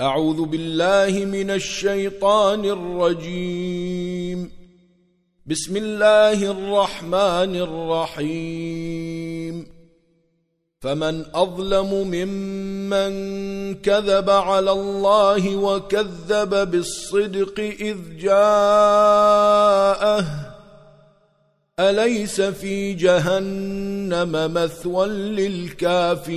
أعوذ بالله من الشيطان الرجيم. بسم الله الرحمن الرحيم. فمن أظلم ممن كذب على الله وكذب بالصدق إذ جاءه. أليس في جهنم مثوى للكافرين؟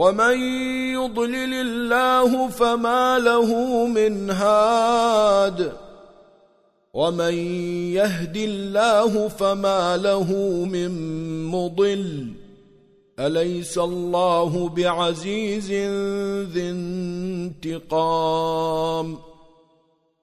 ومن يضلل الله فما له من هاد ومن يهد الله فما له من مضل أليس الله بعزيز ذي انتقام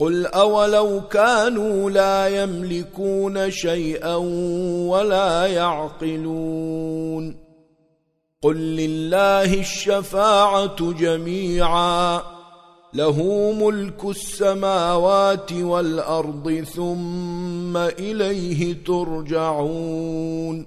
قل أولو كانوا لا يملكون شيئا ولا يعقلون قل لله الشفاعة جميعاً له ملك السماوات والأرض ثم إليه ترجعون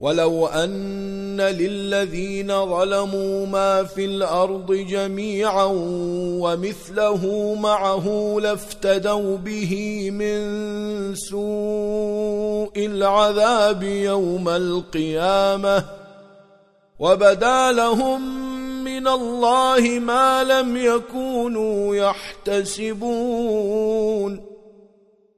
ولو أن للذين ظلموا ما في الأرض جميعا ومثله معه لافتدوا به من سوء العذاب يوم القيامة وبدا لهم من الله ما لم يكونوا يحتسبون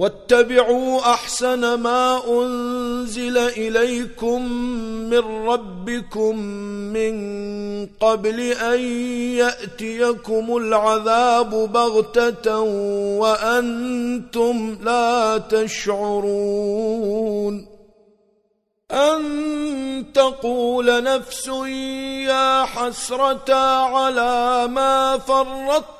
واتبعوا احسن ما انزل اليكم من ربكم من قبل ان ياتيكم العذاب بغته وانتم لا تشعرون ان تقول نفس يا حسره على ما فرطت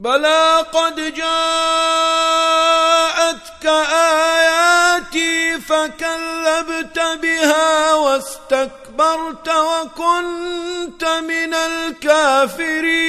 بلى قد جاءتك آياتي فكلبت بها واستكبرت وكنت من الكافرين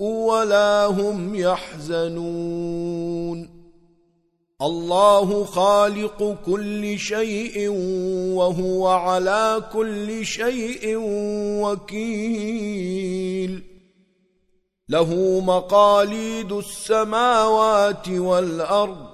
ولا هم يحزنون. الله خالق كل شيء وهو على كل شيء وكيل له مقاليد السماوات والأرض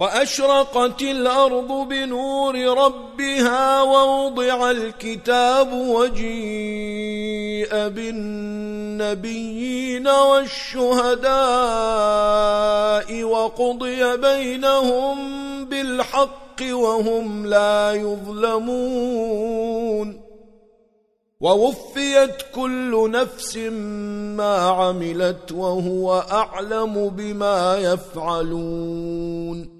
واشرقت الارض بنور ربها ووضع الكتاب وجيء بالنبيين والشهداء وقضي بينهم بالحق وهم لا يظلمون ووفيت كل نفس ما عملت وهو اعلم بما يفعلون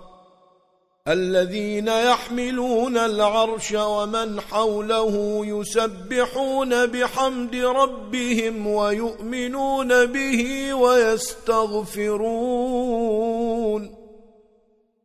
الذين يحملون العرش ومن حوله يسبحون بحمد ربهم ويؤمنون به ويستغفرون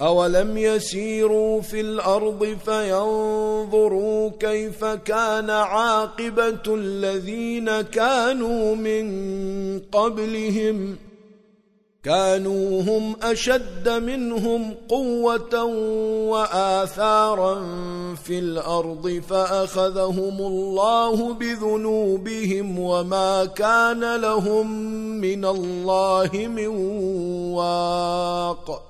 أولم يسيروا في الأرض فينظروا كيف كان عاقبة الذين كانوا من قبلهم كانوا هم أشد منهم قوة وآثارا في الأرض فأخذهم الله بذنوبهم وما كان لهم من الله من واق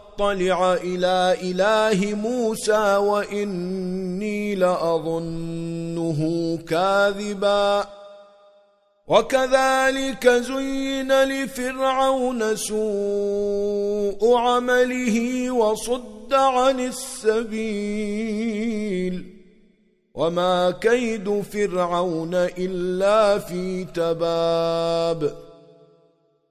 أطلع إلى إله موسى وإني لأظنه كاذبا وكذلك زين لفرعون سوء عمله وصد عن السبيل وما كيد فرعون إلا في تباب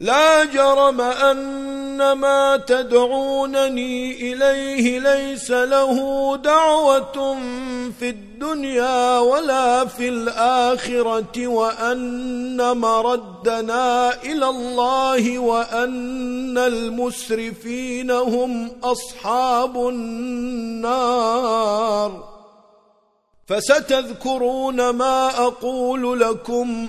لا جرم أن ما تدعونني إليه ليس له دعوة في الدنيا ولا في الآخرة وأن مردنا إلى الله وأن المسرفين هم أصحاب النار فستذكرون ما أقول لكم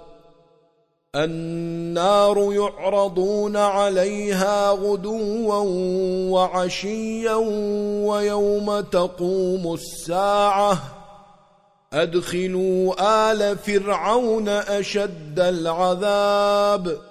النار يعرضون عليها غدوا وعشيا ويوم تقوم الساعة. أدخلوا آل فرعون أشد العذاب.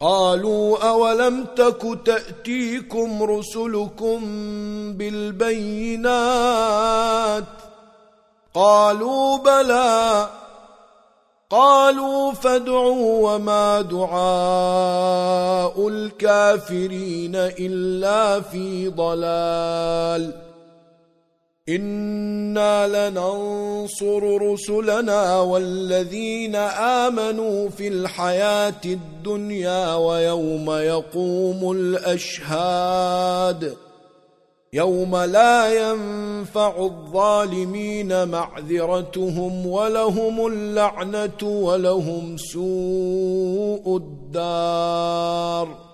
قالوا أولم تك تأتيكم رسلكم بالبينات قالوا بلى قالوا فادعوا وما دعاء الكافرين إلا في ضلال إنا لننصر رسلنا والذين آمنوا في الحياة الدنيا ويوم يقوم الأشهاد يوم لا ينفع الظالمين معذرتهم ولهم اللعنة ولهم سوء الدار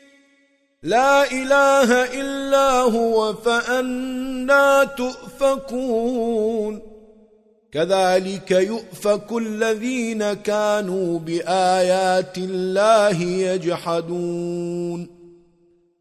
لا إله إلا هو فأنا تؤفكون. كذلك يؤفك الذين كانوا بآيات الله يجحدون.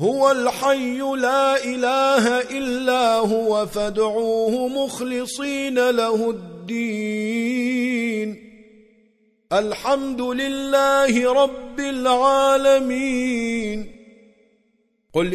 هو الحي لا اله الا هو، فادعوه مخلصين له الدين. الحمد لله رب العالمين. قل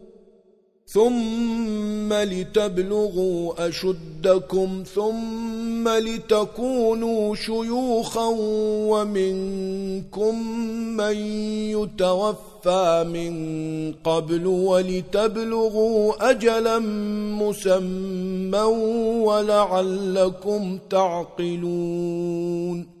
ثم لتبلغوا أشدكم ثم لتكونوا شيوخا ومنكم من يتوفى من قبل ولتبلغوا أجلا مسمى ولعلكم تعقلون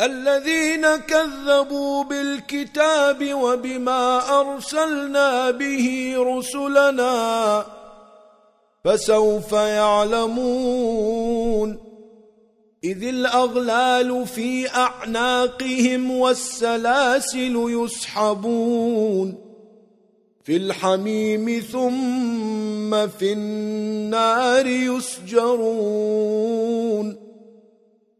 الذين كذبوا بالكتاب وبما أرسلنا به رسلنا فسوف يعلمون إذ الأغلال في أعناقهم والسلاسل يسحبون في الحميم ثم في النار يسجرون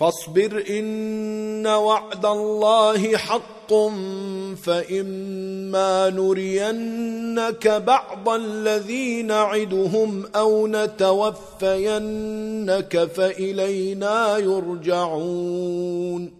فاصبر ان وعد الله حق فاما نرينك بعض الذين نعدهم او نتوفينك فالينا يرجعون.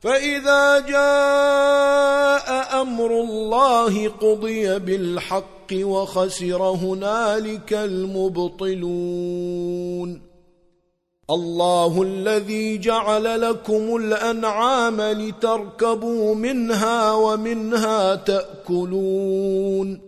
فاذا جاء امر الله قضي بالحق وخسر هنالك المبطلون الله الذي جعل لكم الانعام لتركبوا منها ومنها تاكلون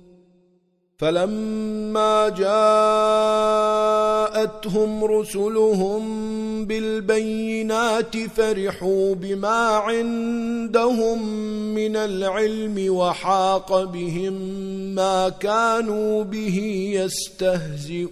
فلما جاءتهم رسلهم بالبينات فرحوا بما عندهم من العلم وحاق بهم ما كانوا به يستهزئون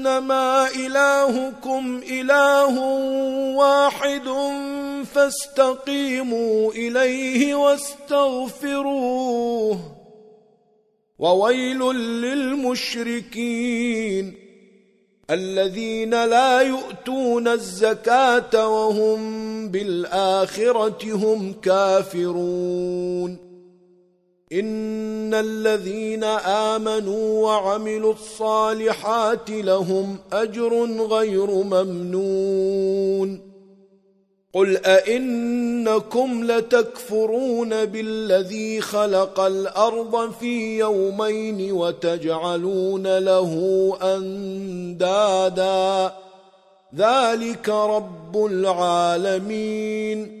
انما الهكم اله واحد فاستقيموا اليه واستغفروه وويل للمشركين الذين لا يؤتون الزكاة وهم بالآخرة هم كافرون إن الذين آمنوا وعملوا الصالحات لهم أجر غير ممنون قل أئنكم لتكفرون بالذي خلق الأرض في يومين وتجعلون له أندادا ذلك رب العالمين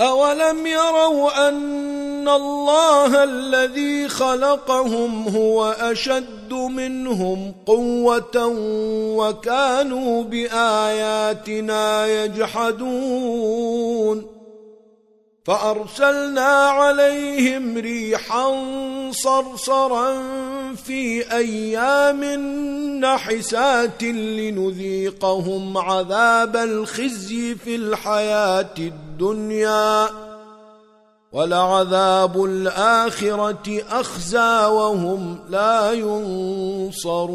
أولم يروا أن الله الذي خلقهم هو أشد منهم قوة وكانوا بآياتنا يجحدون فأرسلنا عليهم ريحا صرصرا في أيام نحسات لنذيقهم عذاب الخزي في الحياة الدنيا ولعذاب الآخرة أخزى وهم لا ينصرون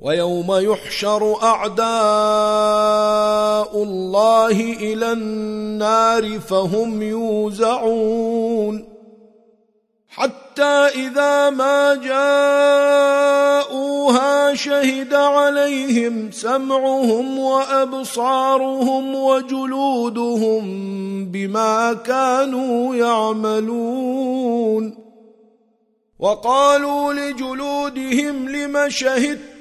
ويوم يحشر أعداء الله إلى النار فهم يوزعون حتى إذا ما جاءوها شهد عليهم سمعهم وأبصارهم وجلودهم بما كانوا يعملون وقالوا لجلودهم لم شهدتم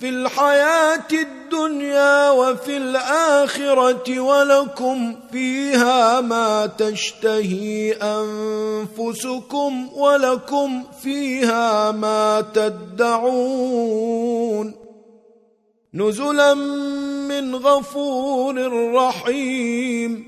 في الحياه الدنيا وفي الاخره ولكم فيها ما تشتهي انفسكم ولكم فيها ما تدعون نزلا من غفور رحيم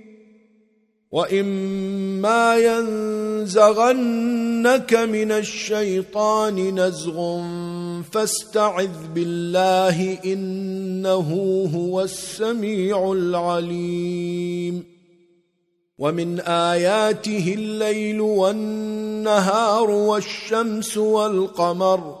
واما ينزغنك من الشيطان نزغ فاستعذ بالله انه هو السميع العليم ومن اياته الليل والنهار والشمس والقمر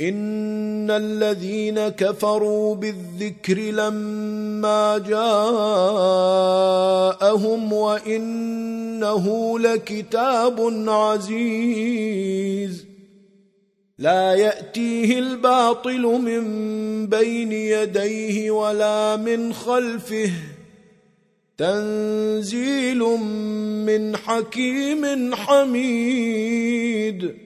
ان الذين كفروا بالذكر لما جاءهم وانه لكتاب عزيز لا ياتيه الباطل من بين يديه ولا من خلفه تنزيل من حكيم حميد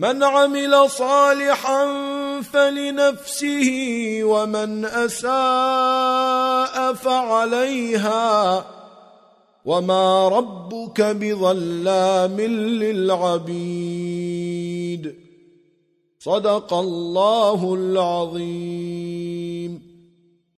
من عمل صالحا فلنفسه ومن أساء فعليها وما ربك بظلام للعبيد. صدق الله العظيم.